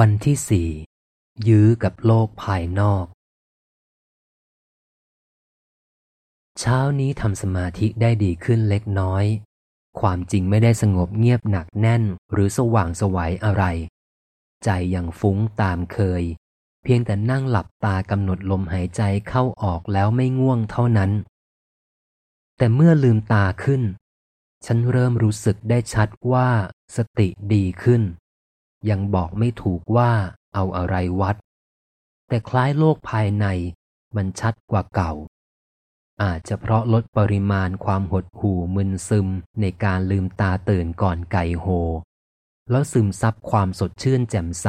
วันที่สี่ยื้อกับโลกภายนอก เช้านี้ทำสมาธิได้ดีขึ้นเล็กน้อย ความจริงไม่ได้สงบเงียบหนักแน่นหรือสว่างสวัยอะไร ใจยังฟุ้งตามเคย เพียงแต่นั่งหลับตากำหนดลมหายใจเข้าออกแล้วไม่ง่วงเท่านั้น แต่เมื่อลืมตาขึ้น ฉันเริ่มรู้สึกได้ชัดว่าสติดีขึ้น ยังบอกไม่ถูกว่าเอาอะไรวัด แต่คล้ายโลกภายในมันชัดกว่าเก่า อาจจะเพราะลดปริมาณความหดหู่มึนซึมในการลืมตาตื่นก่อนไก่โฮ แล้วซึมซับความสดชื่นแจ่มใส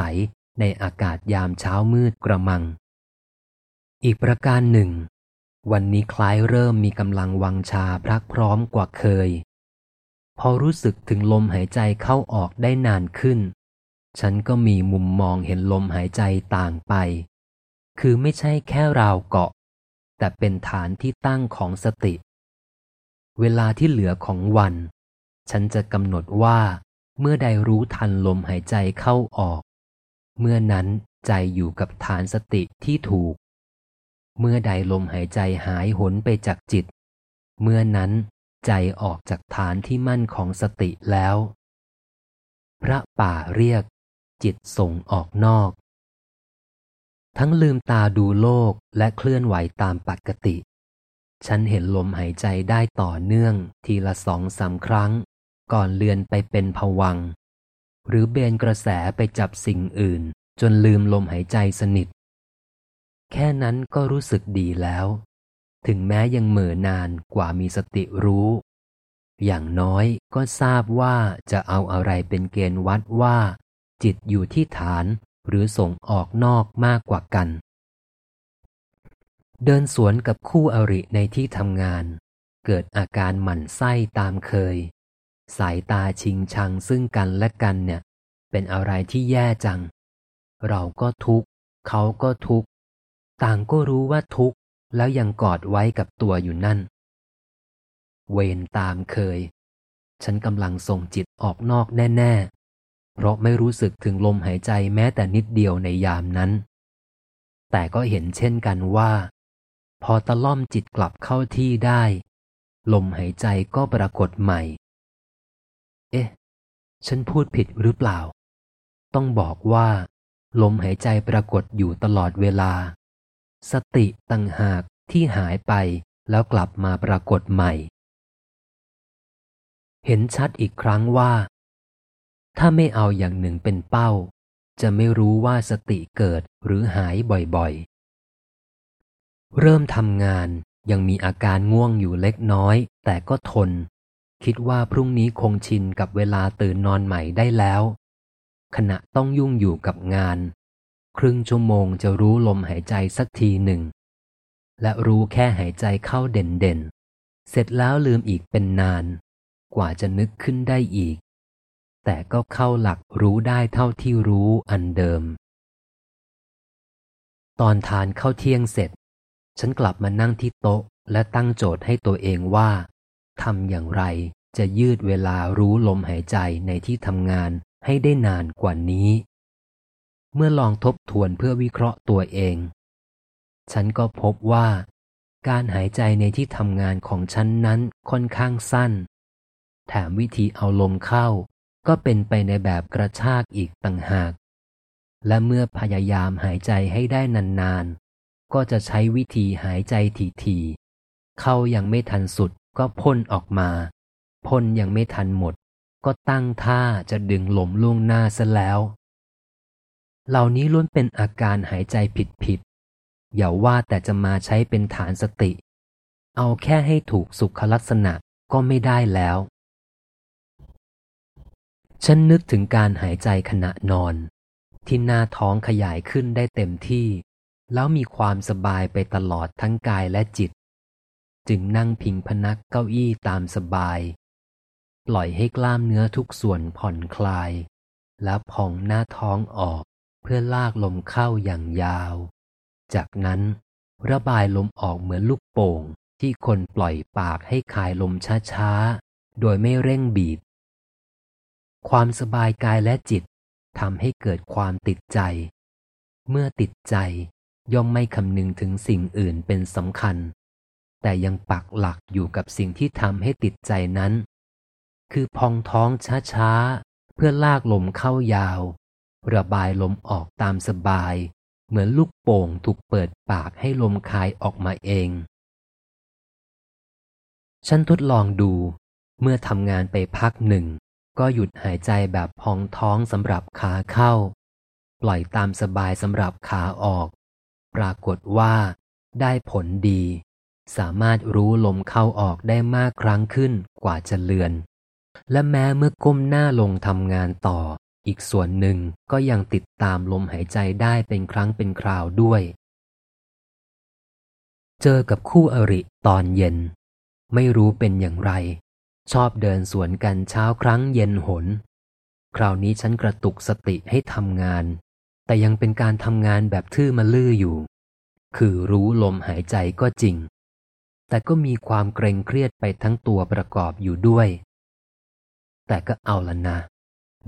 ในอากาศยามเช้ามืดกระมัง อีกประการหนึ่ง วันนี้คล้ายเริ่มมีกำลังวังชาพรักพร้อมกว่าเคย พอรู้สึกถึงลมหายใจเข้าออกได้นานขึ้น ฉันก็มีมุมมองเห็นลมหายใจต่างไป คือไม่ใช่แค่ราวเกาะ แต่เป็นฐานที่ตั้งของสติ เวลาที่เหลือของวัน ฉันจะกำหนดว่า เมื่อใดรู้ทันลมหายใจเข้าออก เมื่อนั้นใจอยู่กับฐานสติที่ถูก เมื่อใดลมหายใจหายหนไปจากจิต เมื่อนั้นใจออกจากฐานที่มั่นของสติแล้ว พระป่าเรียก จิตส่งออกนอก ทั้งลืมตาดูโลกและเคลื่อนไหวตามปกติ ฉันเห็นลมหายใจได้ต่อเนื่องทีละสองสาครั้ง ก่อนเลือนไปเป็นผวัง หรือเบนกระแสไปจับสิ่งอื่น จนลืมลมหายใจสนิท แค่นั้นก็รู้สึกดีแล้ว ถึงแม้ยังเหม่อนานกว่ามีสติรู้อย่างน้อยก็ทราบว่าจะเอาอะไรเป็นเกณฑ์วัดว่า จิตอยู่ที่ฐานหรือส่งออกนอกมากกว่ากัน เดินสวนกับคู่อริในที่ทำงาน เกิดอาการหมั่นไส้ตามเคย สายตาชิงชังซึ่งกันและกันเนี่ย เป็นอะไรที่แย่จัง เราก็ทุกข์ เขาก็ทุกข์ ต่างก็รู้ว่าทุกข์ แล้วยังกอดไว้กับตัวอยู่นั่น เวรตามเคย ฉันกำลังส่งจิตออกนอกแน่ เพราะไม่รู้สึกถึงลมหายใจแม้แต่นิดเดียวในยามนั้น แต่ก็เห็นเช่นกันว่า พอตะล่อมจิตกลับเข้าที่ได้ ลมหายใจก็ปรากฏใหม่ เอ๊ะ ฉันพูดผิดหรือเปล่า ต้องบอกว่า ลมหายใจปรากฏอยู่ตลอดเวลา สติตั้งหากที่หายไปแล้วกลับมาปรากฏใหม่ เห็นชัดอีกครั้งว่า ถ้าไม่เอาอย่างหนึ่งเป็นเป้า จะไม่รู้ว่าสติเกิดหรือหายบ่อยๆ เริ่มทำงานยังมีอาการง่วงอยู่เล็กน้อย แต่ก็ทน คิดว่าพรุ่งนี้คงชินกับเวลาตื่นนอนใหม่ได้แล้ว ขณะต้องยุ่งอยู่กับงาน ครึ่งชั่วโมงจะรู้ลมหายใจสักทีหนึ่ง และรู้แค่หายใจเข้าเด่นๆเสร็จแล้วลืมอีกเป็นนาน กว่าจะนึกขึ้นได้อีก แต่ก็เข้าหลักรู้ได้เท่าที่รู้อันเดิม ตอนทานเข้าเที่ยงเสร็จ ฉันกลับมานั่งที่โต๊ะและตั้งโจทย์ให้ตัวเองว่าทำอย่างไรจะยืดเวลารู้ลมหายใจในที่ทำงานให้ได้นานกว่านี้ เมื่อลองทบทวนเพื่อวิเคราะห์ตัวเอง ฉันก็พบว่า การหายใจในที่ทำงานของฉันนั้นค่อนข้างสั้น แถมวิธีเอาลมเข้า ก็เป็นไปในแบบกระชากอีกต่างหาก และเมื่อพยายามหายใจให้ได้นานๆ ก็จะใช้วิธีหายใจทีๆเข้ายังไม่ทันสุดก็พ่นออกมา พ่นยังไม่ทันหมด ก็ตั้งท่าจะดึงลมล่วงหน้าซะแล้ว เหล่านี้ล้วนเป็นอาการหายใจผิดๆ อย่าว่าแต่จะมาใช้เป็นฐานสติ เอาแค่ให้ถูกสุขลักษณะก็ไม่ได้แล้ว ฉันนึกถึงการหายใจขณะนอน ที่หน้าท้องขยายขึ้นได้เต็มที่ แล้วมีความสบายไปตลอดทั้งกายและจิต จึงนั่งพิงพนักเก้าอี้ตามสบาย ปล่อยให้กล้ามเนื้อทุกส่วนผ่อนคลาย แล้วพองหน้าท้องออกเพื่อลากลมเข้าอย่างยาว จากนั้นระบายลมออกเหมือนลูกโป่งที่คนปล่อยปากให้คายลมช้าๆ โดยไม่เร่งบีบ ความสบายกายและจิตทำให้เกิดความติดใจ เมื่อติดใจย่อมไม่คำนึงถึงสิ่งอื่นเป็นสำคัญ แต่ยังปักหลักอยู่กับสิ่งที่ทำให้ติดใจนั้น คือพองท้องช้าๆ เพื่อลากลมเข้ายาว ระบายลมออกตามสบาย เหมือนลูกโป่งถูกเปิดปากให้ลมคายออกมาเอง ฉันทดลองดูเมื่อทำงานไปพักหนึ่ง ก็หยุดหายใจแบบพองท้องสำหรับขาเข้า ปล่อยตามสบายสำหรับขาออก ปรากฏว่าได้ผลดี สามารถรู้ลมเข้าออกได้มากครั้งขึ้นกว่าจะเลือน และแม้เมื่อก้มหน้าลงทำงานต่อ อีกส่วนหนึ่งก็ยังติดตามลมหายใจได้เป็นครั้งเป็นคราวด้วย เจอกับคู่อริตอนเย็น ไม่รู้เป็นอย่างไร ชอบเดินสวนกันเช้าครั้งเย็นหน คราวนี้ฉันกระตุกสติให้ทำงาน แต่ยังเป็นการทำงานแบบทื่อมาลื่ออยู่ คือรู้ลมหายใจก็จริง แต่ก็มีความเกรงเครียดไปทั้งตัวประกอบอยู่ด้วย แต่ก็เอาละนะ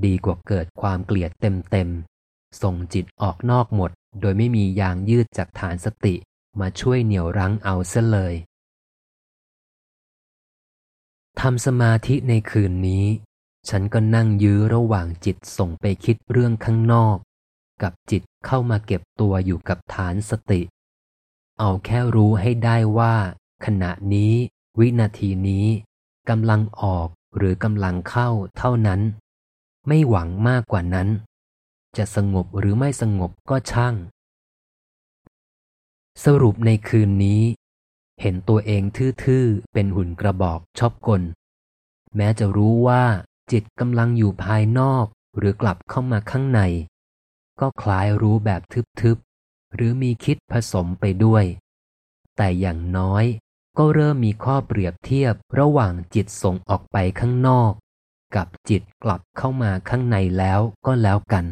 ดีกว่าเกิดความเกลียดเต็มๆ ส่งจิตออกนอกหมด โดยไม่มียางยืดจากฐานสติมาช่วยเหนี่ยวรั้งเอาซะเลย ทำสมาธิในคืนนี้ ฉันก็นั่งยื้อระหว่างจิตส่งไปคิดเรื่องข้างนอก กับจิตเข้ามาเก็บตัวอยู่กับฐานสติ เอาแค่รู้ให้ได้ว่า ขณะนี้ วินาทีนี้กำลังออกหรือกำลังเข้าเท่านั้น ไม่หวังมากกว่านั้น จะสงบหรือไม่สงบก็ช่าง สรุปในคืนนี้ เห็นตัวเองทื่อๆ เป็นหุ่นกระบอกชอบกล แม้จะรู้ว่าจิตกำลังอยู่ภายนอก หรือกลับเข้ามาข้างใน ก็คล้ายรู้แบบทึบๆ หรือมีคิดผสมไปด้วย แต่อย่างน้อยก็เริ่มมีข้อเปรียบเทียบระหว่างจิตส่งออกไปข้างนอก กับจิตกลับเข้ามาข้างในแล้วก็แล้วกัน